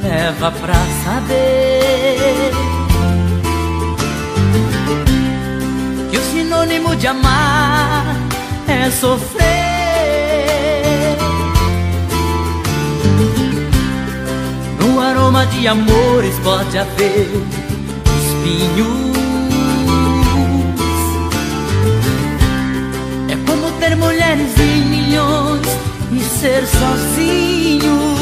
leva pra saber que o sinônimo de amar é sofrer. No aroma de amores pode haver espinhos. É como ter mulheres em milhões e ser sozinho.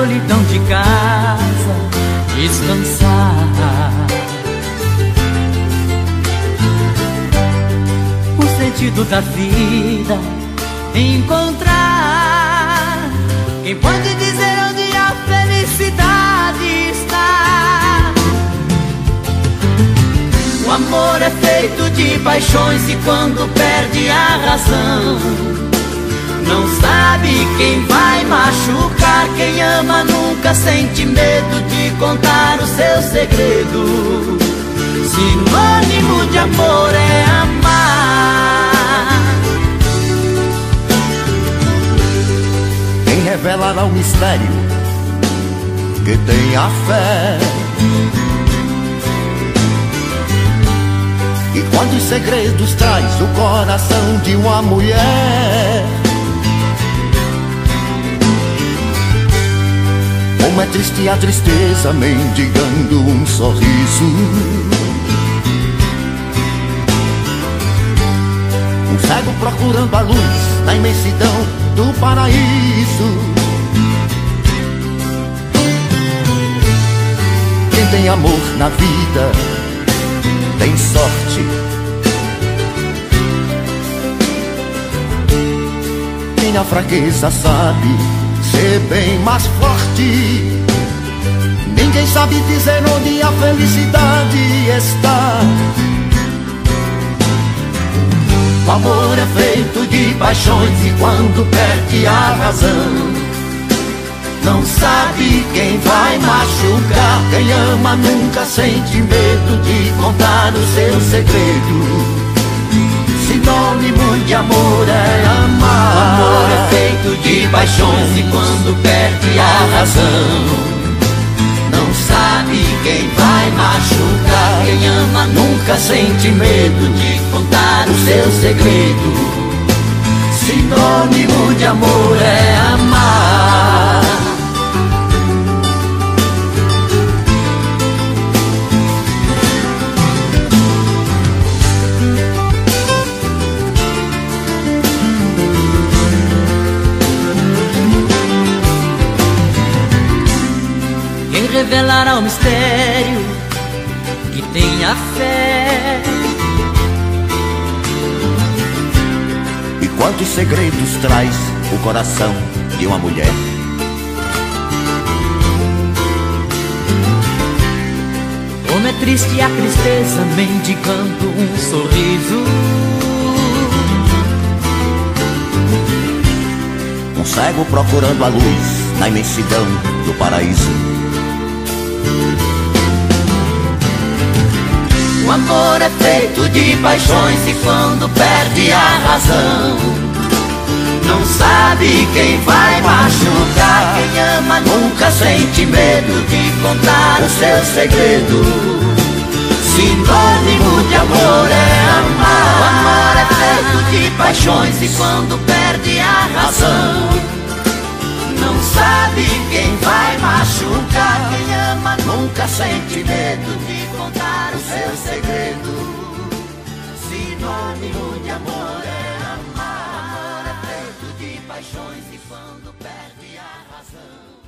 Solidão de casa, descansar. O sentido da vida encontrar. Quem pode dizer onde a felicidade está? O amor é feito de paixões e quando perde a razão, não sabe quem vai machucar. Quem ama nunca sente medo de contar o seu segredo. Sinônimo de amor é amar. Quem revelará o mistério que tem a fé? E quantos segredos traz o coração de uma mulher? Como é triste a tristeza mendigando um sorriso. Um cego procurando a luz na imensidão do paraíso. Quem tem amor na vida tem sorte. Quem na fraqueza sabe ser bem mais forte. Ninguém sabe dizer onde a felicidade está. O amor é feito de paixões e quando perde a razão, não sabe quem vai machucar. Quem ama nunca sente medo de contar o seu segredo. De paixões e quando perde a razão, não sabe quem vai machucar. Quem ama nunca sente medo de contar o seu segredo. Sinônimo de amor é amar. Revelará o mistério que tenha fé? E quantos segredos traz o coração de uma mulher? Como é triste a tristeza mendigando um sorriso. Um cego procurando a luz na imensidão do paraíso. Amor é feito de paixões e quando perde a razão, não sabe quem vai machucar. Quem ama nunca sente medo de contar o seu segredo. Sinônimo de amor é amar. O amor é feito de paixões e quando perde a razão, não sabe quem vai machucar. Quem ama nunca sente medo de contar o seu segredo. Sinônimo de amor é amar. Amor é feito de paixões e quando perde a razão.